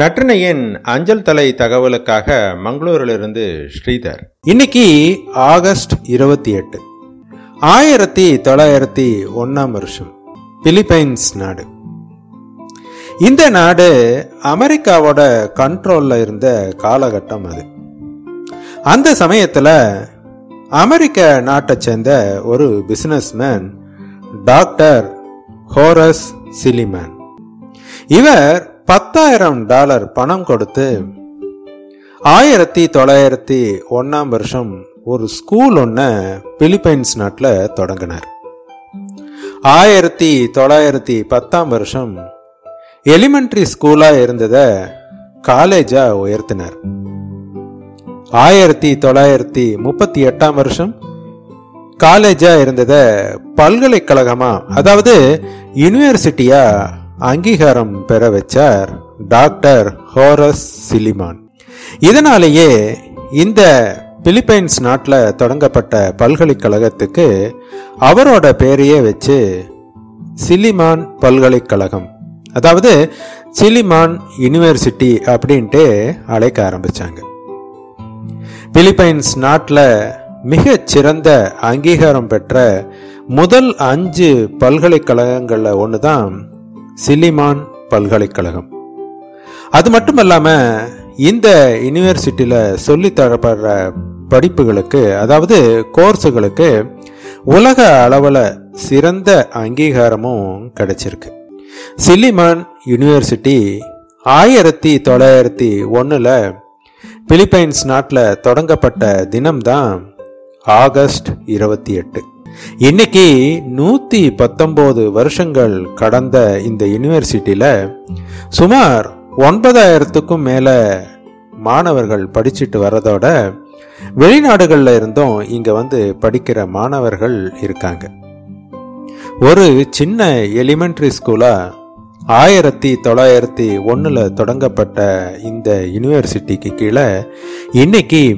நற்றினையின் அஞ்சல் தலை தகவலுக்காக மங்களூரிலிருந்து ஸ்ரீதர். இன்னைக்கு ஆகஸ்ட் இருபத்தி எட்டு. ஆயிரத்தி தொள்ளாயிரத்தி ஒன்னாம் வருஷம். பிலிப்பைன்ஸ் நாடு. இந்த நாடு அமெரிக்காவோட கண்ட்ரோல்ல இருந்த காலகட்டம் அது. அந்த சமயத்துல அமெரிக்க நாட்டை சேர்ந்த ஒரு பிசினஸ்மேன் டாக்டர் ஹோரஸ் சிலிமேன். இவர் பத்தாயிரம் டாலர் பணம் கொடுத்து ஆயிரத்தி தொள்ளாயிரத்தி ஒன்னாம் வருஷம் ஒரு ஸ்கூல் ஒன்று பிலிப்பைன்ஸ் நாட்டில் தொடங்கினார். ஆயிரத்தி தொள்ளாயிரத்தி பத்தாம் வருஷம் எலிமெண்ட்ரி ஸ்கூலாக இருந்ததை காலேஜாக உயர்த்தினார். ஆயிரத்தி தொள்ளாயிரத்தி முப்பத்தி எட்டாம் வருஷம் காலேஜாக இருந்ததை பல்கலைக்கழகமாக அதாவது யூனிவர்சிட்டியாக அங்கீகாரம் பெற வச்சார் டாக்டர் ஹோரஸ் சிலிமான். இதனாலேயே இந்த பிலிப்பைன்ஸ் நாட்டில் தொடங்கப்பட்ட பல்கலைக்கழகத்துக்கு அவரோட பேரையே வச்சு சிலிமான் பல்கலைக்கழகம். அதாவது சிலிமான் யூனிவர்சிட்டி அப்படின்ட்டு அழைக்க ஆரம்பிச்சாங்க. பிலிப்பைன்ஸ் நாட்டில் மிக சிறந்த அங்கீகாரம் பெற்ற முதல் அஞ்சு பல்கலைக்கழகங்களில் ஒன்று தான் சில்லிமான் பல்கலைக்கழகம். அது மட்டும் இல்லாமல் இந்த யூனிவர்சிட்டியில் சொல்லித்தரப்படுற படிப்புகளுக்கு அதாவது கோர்ஸுகளுக்கு உலக அளவில் சிறந்த அங்கீகாரமும் கிடைச்சிருக்கு. சில்லிமான் யூனிவர்சிட்டி ஆயிரத்தி தொள்ளாயிரத்தி ஒன்றில் பிலிப்பைன்ஸ் நாட்டில் தொடங்கப்பட்ட தினம்தான் ஆகஸ்ட் இருபத்தி எட்டு. இன்னைக்கு நூத்தி பத்தொன்பது வருஷங்கள் கடந்த இந்த யூனிவர்சிட்டியில சுமார் ஒன்பதாயிரத்துக்கும் மேல மாணவர்கள் படிச்சுட்டு வரதோட வெளிநாடுகள்ல இருந்தும் இங்க வந்து படிக்கிற மாணவர்கள் இருக்காங்க. ஒரு சின்ன எலிமெண்ட்ரி ஸ்கூலா ஆயிரத்தி தொள்ளாயிரத்தி ஒன்னுல தொடங்கப்பட்ட இந்த யூனிவர்சிட்டிக்கு கீழே இன்னைக்கு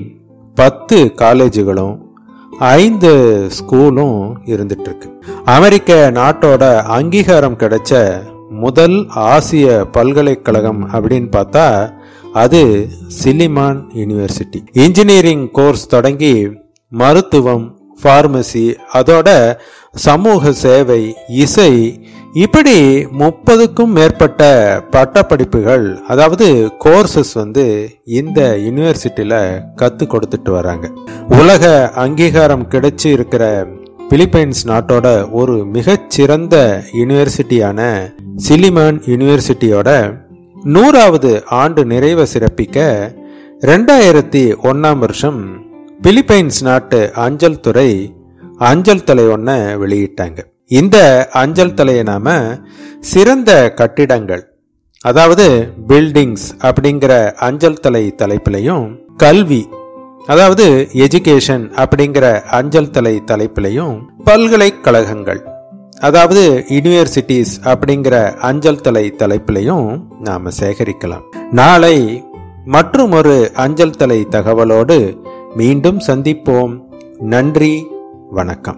பத்து காலேஜுகளும் ஐந்து ஸ்கூலும் இருந்துட்டுருக்கு. அமெரிக்க நாட்டோட அங்கீகாரம் கிடைச்ச முதல் ஆசிய பல்கலைக்கழகம் அப்படின்னு பார்த்தா அது சிலிமான் யூனிவர்சிட்டி. இன்ஜினியரிங் கோர்ஸ் தொடங்கி மருத்துவம் ஃபார்மசி அதோட சமூக சேவை இசை இப்படி முப்பதுக்கும் மேற்பட்ட பட்டப்படிப்புகள் அதாவது கோர்சஸ் வந்து இந்த யூனிவர்சிட்டியில கத்து கொடுத்துட்டு வராங்க. உலக அங்கீகாரம் கிடைச்சி இருக்கிற பிலிப்பைன்ஸ் நாட்டோட ஒரு மிகச்சிறந்த யூனிவர்சிட்டியான சிலிமான் யூனிவர்சிட்டியோட நூறாவது ஆண்டு நிறைவை சிறப்பிக்க ரெண்டாயிரத்தி ஒன்னாம் வருஷம் பிலிப்பைன்ஸ் நாட்டு அஞ்சல் துறை அஞ்சல் தலை ஒன்ன வெளியிட்டாங்க. இந்த அஞ்சல் தலையை நாம சிறந்த கட்டிடங்கள் அதாவது பில்டிங்ஸ் அப்படிங்கிற அஞ்சல் தலை தலைப்பிலையும் கல்வி அதாவது எஜுகேஷன் அப்படிங்கிற அஞ்சல் தலை தலைப்பிலையும் பல்கலைக்கழகங்கள் அதாவது யூனிவர்சிட்டிஸ் அப்படிங்கிற அஞ்சல் தலை தலைப்பிலையும் நாம சேகரிக்கலாம். நாளை மற்றும் ஒரு அஞ்சல் தலை தகவலோடு மீண்டும் சந்திப்போம். நன்றி வணக்கம்.